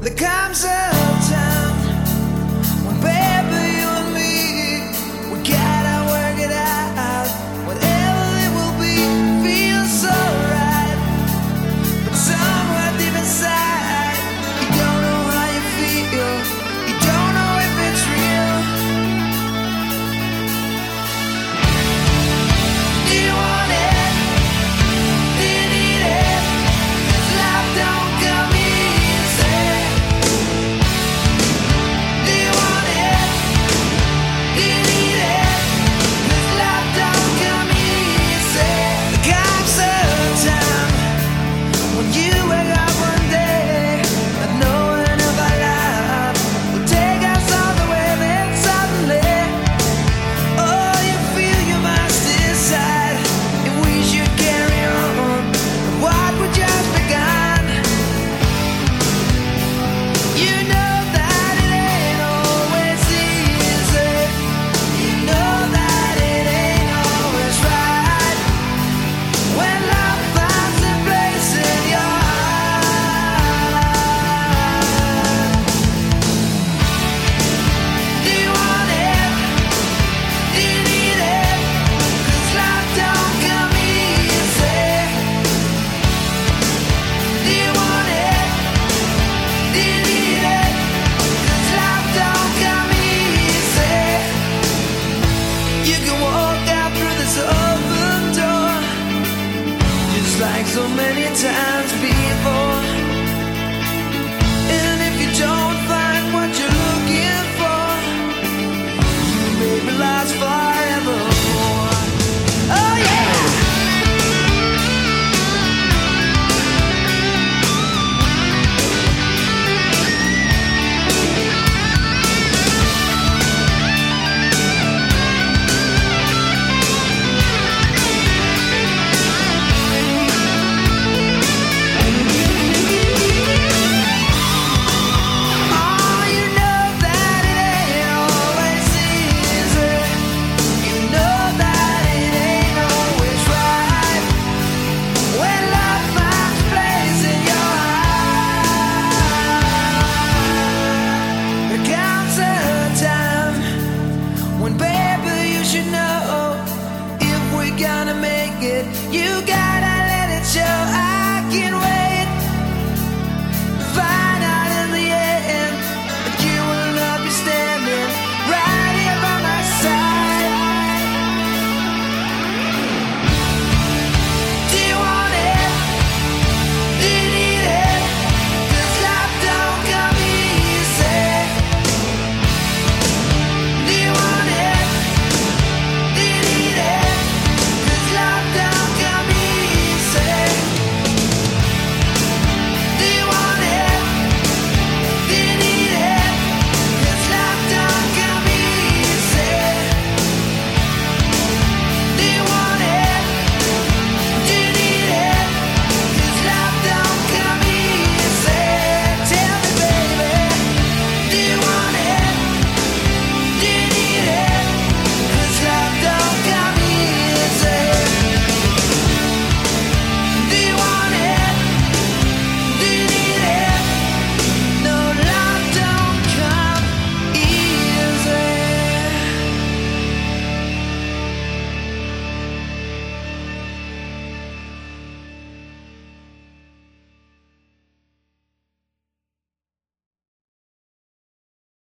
The comes many times before. And if you don't find what you're looking for, you may realize far. You got